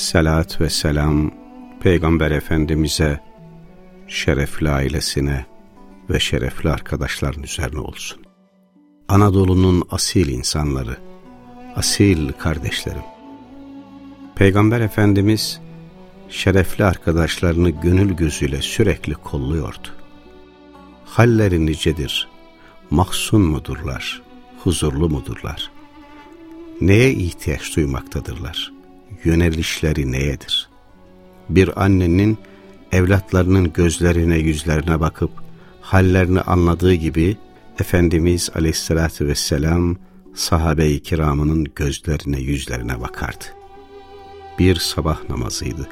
Salat ve selam Peygamber Efendimiz'e, şerefli ailesine ve şerefli arkadaşların üzerine olsun. Anadolu'nun asil insanları, asil kardeşlerim. Peygamber Efendimiz, şerefli arkadaşlarını gönül gözüyle sürekli kolluyordu. Halleri nicedir, mahzun mudurlar, huzurlu mudurlar? Neye ihtiyaç duymaktadırlar? Yönelişleri neyedir? Bir annenin evlatlarının gözlerine yüzlerine bakıp hallerini anladığı gibi Efendimiz aleyhissalatü vesselam sahabe-i kiramının gözlerine yüzlerine bakardı. Bir sabah namazıydı.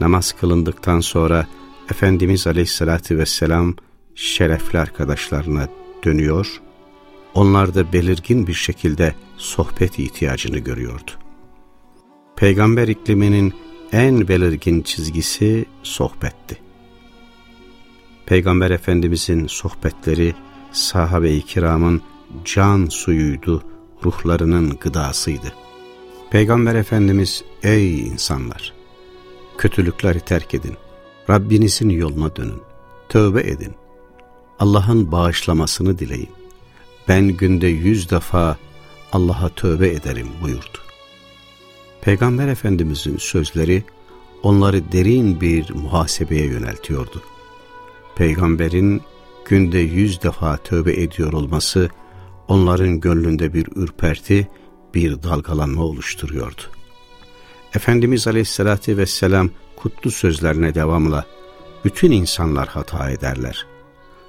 Namaz kılındıktan sonra Efendimiz aleyhissalatü vesselam şerefli arkadaşlarına dönüyor, onlarda belirgin bir şekilde sohbet ihtiyacını görüyordu. Peygamber ikliminin en belirgin çizgisi sohbetti. Peygamber Efendimizin sohbetleri sahabe-i kiramın can suyuydu, ruhlarının gıdasıydı. Peygamber Efendimiz, ey insanlar! Kötülükleri terk edin, Rabbinizin yoluna dönün, tövbe edin, Allah'ın bağışlamasını dileyin. Ben günde yüz defa Allah'a tövbe ederim buyurdu. Peygamber Efendimizin sözleri onları derin bir muhasebeye yöneltiyordu. Peygamberin günde yüz defa tövbe ediyor olması onların gönlünde bir ürperti, bir dalgalanma oluşturuyordu. Efendimiz Aleyhisselatü Vesselam kutlu sözlerine devamla bütün insanlar hata ederler.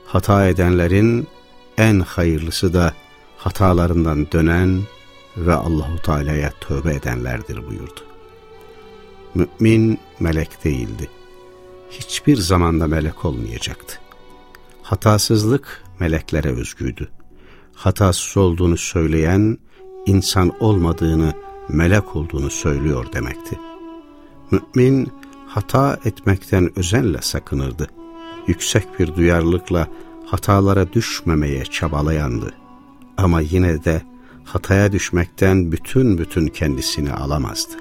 Hata edenlerin en hayırlısı da hatalarından dönen ve Allahu Teala'ya tövbe edenlerdir buyurdu. Mümin melek değildi. Hiçbir zamanda melek olmayacaktı. Hatasızlık meleklere özgüydü. Hatasız olduğunu söyleyen, insan olmadığını, melek olduğunu söylüyor demekti. Mümin hata etmekten özenle sakınırdı. Yüksek bir duyarlılıkla hatalara düşmemeye çabalayandı. Ama yine de hataya düşmekten bütün bütün kendisini alamazdı.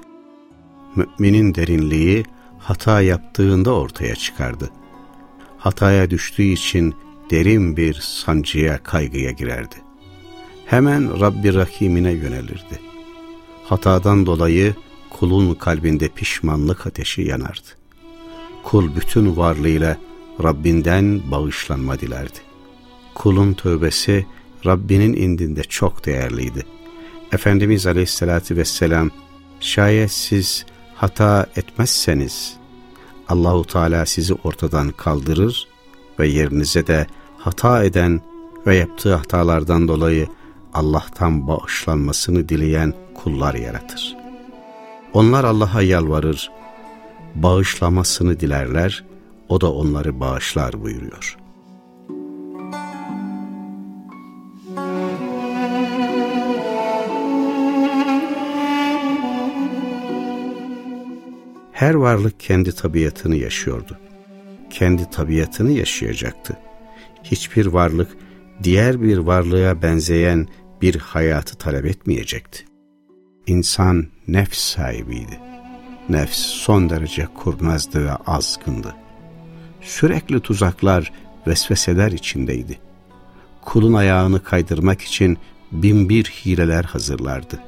Müminin derinliği hata yaptığında ortaya çıkardı. Hataya düştüğü için derin bir sancıya, kaygıya girerdi. Hemen Rabbi Rahim'ine yönelirdi. Hatadan dolayı kulun kalbinde pişmanlık ateşi yanardı. Kul bütün varlığıyla Rabbinden bağışlanma dilerdi. Kulun tövbesi Rabbinin indinde çok değerliydi. Efendimiz Aleyhisselatü Vesselam şayet siz hata etmezseniz Allahu Teala sizi ortadan kaldırır ve yerinize de hata eden ve yaptığı hatalardan dolayı Allah'tan bağışlanmasını dileyen kullar yaratır. Onlar Allah'a yalvarır, bağışlamasını dilerler o da onları bağışlar buyuruyor. Her varlık kendi tabiatını yaşıyordu. Kendi tabiatını yaşayacaktı. Hiçbir varlık diğer bir varlığa benzeyen bir hayatı talep etmeyecekti. İnsan nefs sahibiydi. Nefs son derece kurnazdı ve azgındı sürekli tuzaklar, vesveseler içindeydi. Kulun ayağını kaydırmak için bin bir hileler hazırlardı.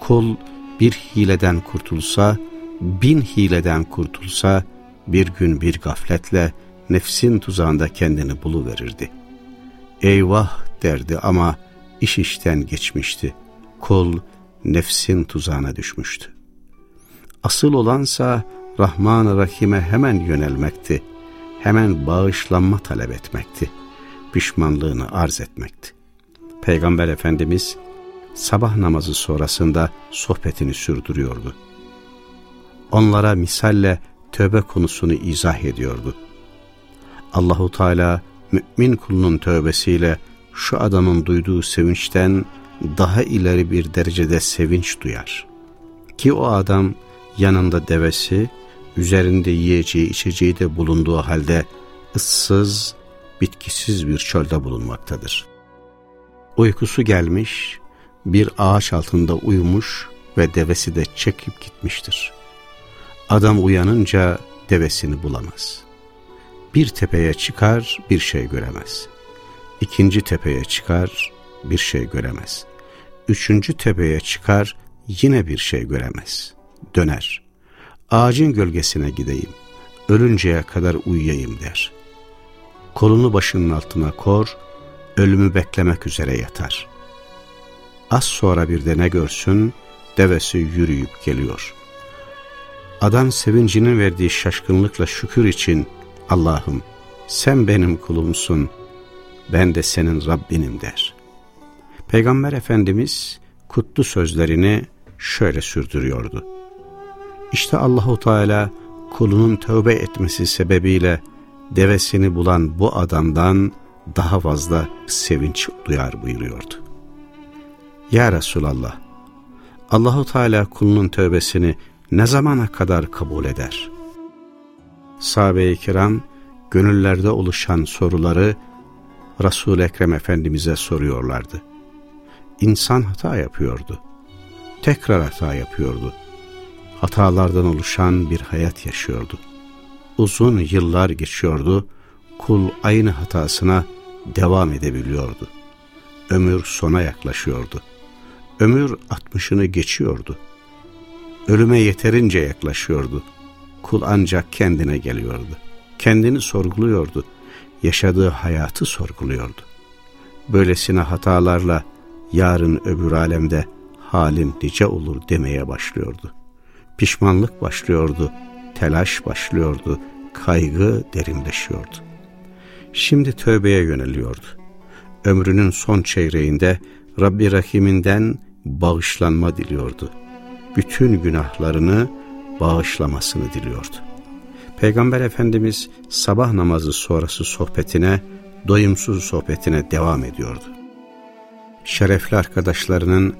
Kul bir hileden kurtulsa, bin hileden kurtulsa, bir gün bir gafletle nefsin tuzağında kendini buluverirdi. Eyvah derdi ama iş işten geçmişti. Kul nefsin tuzağına düşmüştü. Asıl olansa Rahman-ı Rahim'e hemen yönelmekti hemen bağışlanma talep etmekti. Pişmanlığını arz etmekti. Peygamber Efendimiz sabah namazı sonrasında sohbetini sürdürüyordu. Onlara misalle tövbe konusunu izah ediyordu. Allahu Teala mümin kulunun tövbesiyle şu adamın duyduğu sevinçten daha ileri bir derecede sevinç duyar. Ki o adam yanında devesi, üzerinde yiyeceği içeceği de bulunduğu halde ıssız, bitkisiz bir çölde bulunmaktadır. Uykusu gelmiş, bir ağaç altında uyumuş ve devesi de çekip gitmiştir. Adam uyanınca devesini bulamaz. Bir tepeye çıkar, bir şey göremez. İkinci tepeye çıkar, bir şey göremez. Üçüncü tepeye çıkar, yine bir şey göremez. Döner. Ağacın gölgesine gideyim, ölünceye kadar uyuyayım der. Kolunu başının altına kor, ölümü beklemek üzere yatar. Az sonra bir de ne görsün, devesi yürüyüp geliyor. Adam sevincinin verdiği şaşkınlıkla şükür için Allah'ım sen benim kulumsun, ben de senin Rabbinim der. Peygamber Efendimiz kutlu sözlerini şöyle sürdürüyordu. İşte Allahu Teala kulunun tövbe etmesi sebebiyle devesini bulan bu adamdan daha fazla sevinç duyar buyuruyordu. Ya Resulallah, Allahu Teala kulunun tövbesini ne zamana kadar kabul eder? Sahabe-i kiram gönüllerde oluşan soruları Resul-i Ekrem Efendimiz'e soruyorlardı. İnsan hata yapıyordu. Tekrar hata yapıyordu. Hatalardan oluşan bir hayat yaşıyordu. Uzun yıllar geçiyordu. Kul aynı hatasına devam edebiliyordu. Ömür sona yaklaşıyordu. Ömür altmışını geçiyordu. Ölüme yeterince yaklaşıyordu. Kul ancak kendine geliyordu. Kendini sorguluyordu. Yaşadığı hayatı sorguluyordu. Böylesine hatalarla yarın öbür alemde halim nice olur demeye başlıyordu. Pişmanlık başlıyordu, telaş başlıyordu, kaygı derinleşiyordu. Şimdi tövbeye yöneliyordu. Ömrünün son çeyreğinde Rabbi Rahim'inden bağışlanma diliyordu. Bütün günahlarını bağışlamasını diliyordu. Peygamber Efendimiz sabah namazı sonrası sohbetine, doyumsuz sohbetine devam ediyordu. Şerefli arkadaşlarının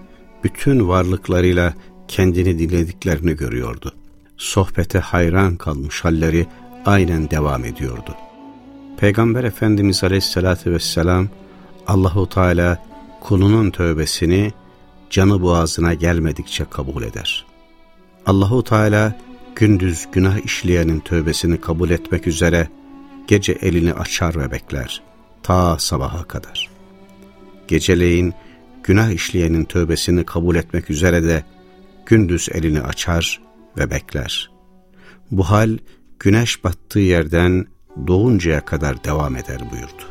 bütün varlıklarıyla kendini dinlediklerini görüyordu. Sohbete hayran kalmış halleri aynen devam ediyordu. Peygamber Efendimiz Aleyhisselatü Vesselam Allahu Teala kulunun tövbesini canı boğazına gelmedikçe kabul eder. Allahu Teala gündüz günah işleyenin tövbesini kabul etmek üzere gece elini açar ve bekler ta sabaha kadar. Geceleyin günah işleyenin tövbesini kabul etmek üzere de gündüz elini açar ve bekler. Bu hal güneş battığı yerden doğuncaya kadar devam eder buyurdu.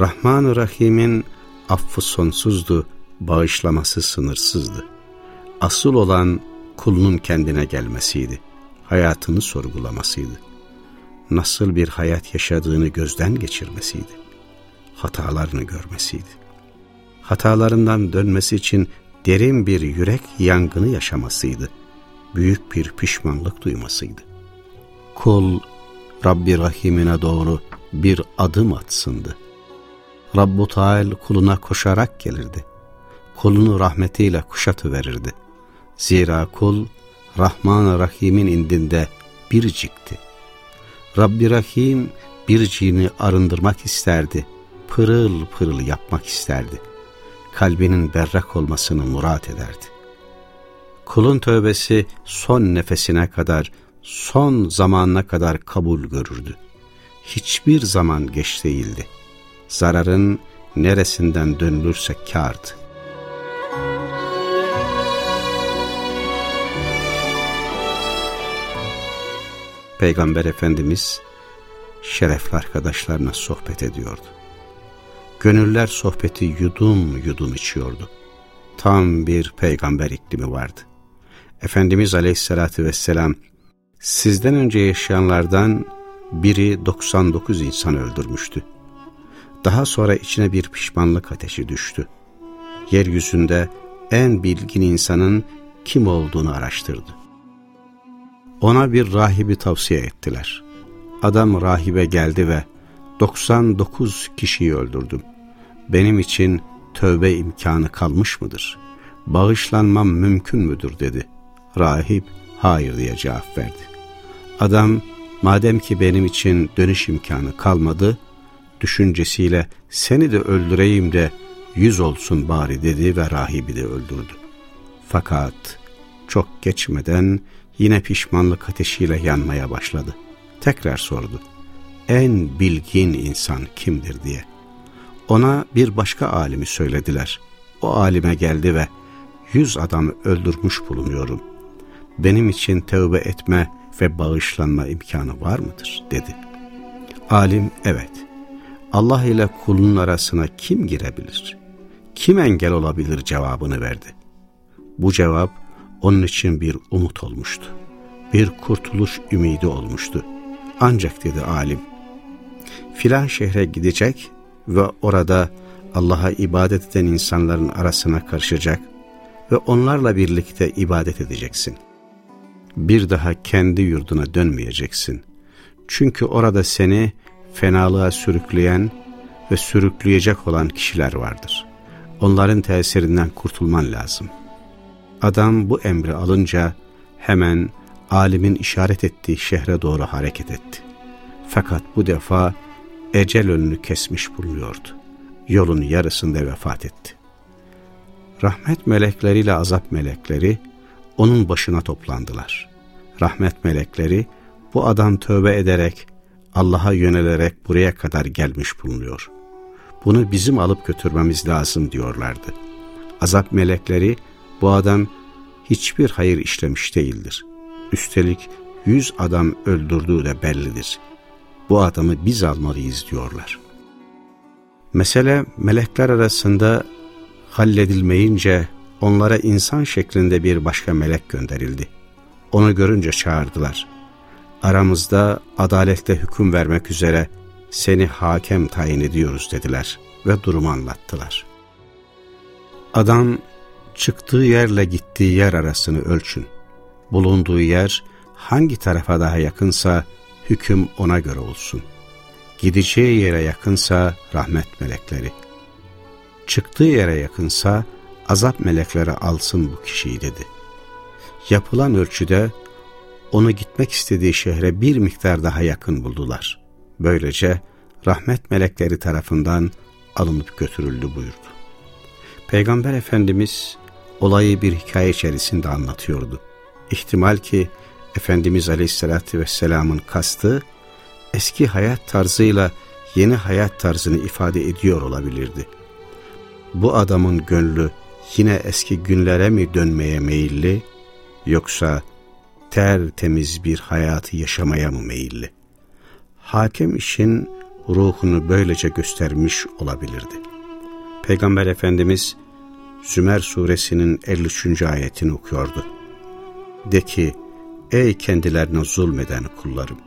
Rahman-ı Rahim'in affı sonsuzdu, bağışlaması sınırsızdı. Asıl olan kulunun kendine gelmesiydi, hayatını sorgulamasıydı. Nasıl bir hayat yaşadığını gözden geçirmesiydi, hatalarını görmesiydi. Hatalarından dönmesi için derin bir yürek yangını yaşamasıydı, büyük bir pişmanlık duymasıydı. Kul, Rabbi Rahim'ine doğru bir adım atsındı. Rabbu Teal kuluna koşarak gelirdi. Kulunu rahmetiyle kuşatıverirdi. Zira kul Rahman-ı Rahim'in indinde biricikti. Rabbi Rahim birciğini arındırmak isterdi. Pırıl pırıl yapmak isterdi. Kalbinin berrak olmasını murat ederdi. Kulun tövbesi son nefesine kadar, son zamanına kadar kabul görürdü. Hiçbir zaman geç değildi. Zararın neresinden dönülürse kârdı. Peygamber Efendimiz şerefli arkadaşlarına sohbet ediyordu. Gönüller sohbeti yudum yudum içiyordu. Tam bir peygamber iklimi vardı. Efendimiz Aleyhisselatü Vesselam sizden önce yaşayanlardan biri 99 insan öldürmüştü. Daha sonra içine bir pişmanlık ateşi düştü. Yeryüzünde en bilgin insanın kim olduğunu araştırdı. Ona bir rahibi tavsiye ettiler. Adam rahibe geldi ve 99 kişiyi öldürdüm. Benim için tövbe imkanı kalmış mıdır? Bağışlanmam mümkün müdür dedi. Rahip hayır diye cevap verdi. Adam madem ki benim için dönüş imkanı kalmadı, düşüncesiyle seni de öldüreyim de yüz olsun bari dedi ve rahibi de öldürdü. Fakat çok geçmeden yine pişmanlık ateşiyle yanmaya başladı. Tekrar sordu. En bilgin insan kimdir diye. Ona bir başka alimi söylediler. O alime geldi ve yüz adamı öldürmüş bulunuyorum. Benim için tövbe etme ve bağışlanma imkanı var mıdır? dedi. Alim evet. Allah ile kulun arasına kim girebilir? Kim engel olabilir cevabını verdi. Bu cevap onun için bir umut olmuştu. Bir kurtuluş ümidi olmuştu. Ancak dedi alim, filan şehre gidecek ve orada Allah'a ibadet eden insanların arasına karışacak ve onlarla birlikte ibadet edeceksin. Bir daha kendi yurduna dönmeyeceksin. Çünkü orada seni fenalığa sürükleyen ve sürükleyecek olan kişiler vardır. Onların tesirinden kurtulman lazım. Adam bu emri alınca hemen alimin işaret ettiği şehre doğru hareket etti. Fakat bu defa ecel önünü kesmiş bulunuyordu. Yolun yarısında vefat etti. Rahmet melekleriyle azap melekleri onun başına toplandılar. Rahmet melekleri bu adam tövbe ederek Allah'a yönelerek buraya kadar gelmiş bulunuyor. Bunu bizim alıp götürmemiz lazım diyorlardı. Azap melekleri bu adam hiçbir hayır işlemiş değildir. Üstelik yüz adam öldürdüğü de bellidir. Bu adamı biz almalıyız diyorlar. Mesele melekler arasında halledilmeyince onlara insan şeklinde bir başka melek gönderildi. Onu görünce çağırdılar. Aramızda adalette hüküm vermek üzere seni hakem tayin ediyoruz dediler ve durumu anlattılar. Adam çıktığı yerle gittiği yer arasını ölçün. Bulunduğu yer hangi tarafa daha yakınsa hüküm ona göre olsun. Gideceği yere yakınsa rahmet melekleri. Çıktığı yere yakınsa azap melekleri alsın bu kişiyi dedi. Yapılan ölçüde onu gitmek istediği şehre bir miktar daha yakın buldular. Böylece rahmet melekleri tarafından alınıp götürüldü buyurdu. Peygamber Efendimiz olayı bir hikaye içerisinde anlatıyordu. İhtimal ki Efendimiz Aleyhisselatü Vesselam'ın kastı eski hayat tarzıyla yeni hayat tarzını ifade ediyor olabilirdi. Bu adamın gönlü yine eski günlere mi dönmeye meyilli yoksa tertemiz bir hayatı yaşamaya mı meyilli? Hakem işin ruhunu böylece göstermiş olabilirdi. Peygamber Efendimiz Zümer suresinin 53. ayetini okuyordu. De ki, ey kendilerine zulmeden kullarım!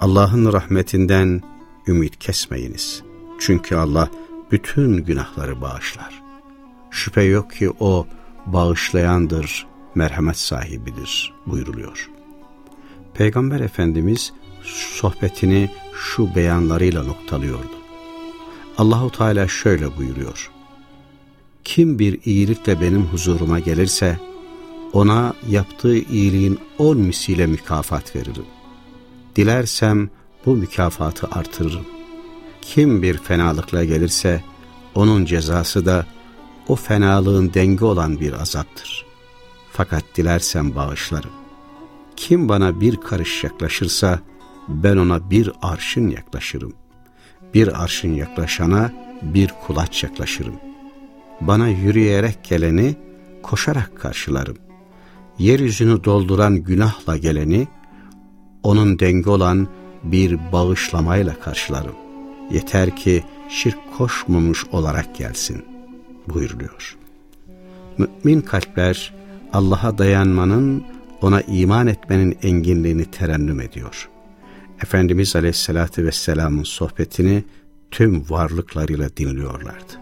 Allah'ın rahmetinden ümit kesmeyiniz. Çünkü Allah bütün günahları bağışlar. Şüphe yok ki O bağışlayandır, merhamet sahibidir buyuruluyor. Peygamber Efendimiz sohbetini şu beyanlarıyla noktalıyordu. Allahu Teala şöyle buyuruyor. Kim bir iyilikle benim huzuruma gelirse, ona yaptığı iyiliğin on misile mükafat veririm. Dilersem bu mükafatı artırırım. Kim bir fenalıkla gelirse, onun cezası da o fenalığın denge olan bir azaptır. Fakat dilersem bağışlarım. Kim bana bir karış yaklaşırsa, ben ona bir arşın yaklaşırım. Bir arşın yaklaşana bir kulaç yaklaşırım.'' Bana yürüyerek geleni koşarak karşılarım. Yeryüzünü dolduran günahla geleni, onun denge olan bir bağışlamayla karşılarım. Yeter ki şirk koşmamış olarak gelsin buyuruluyor. Mümin kalpler Allah'a dayanmanın, ona iman etmenin enginliğini terennüm ediyor. Efendimiz Aleyhisselatü Vesselam'ın sohbetini tüm varlıklarıyla dinliyorlardı